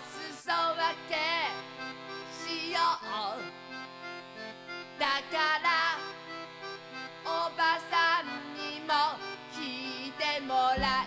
裾分けしよう」「だからおばさんにも聞いてもらい」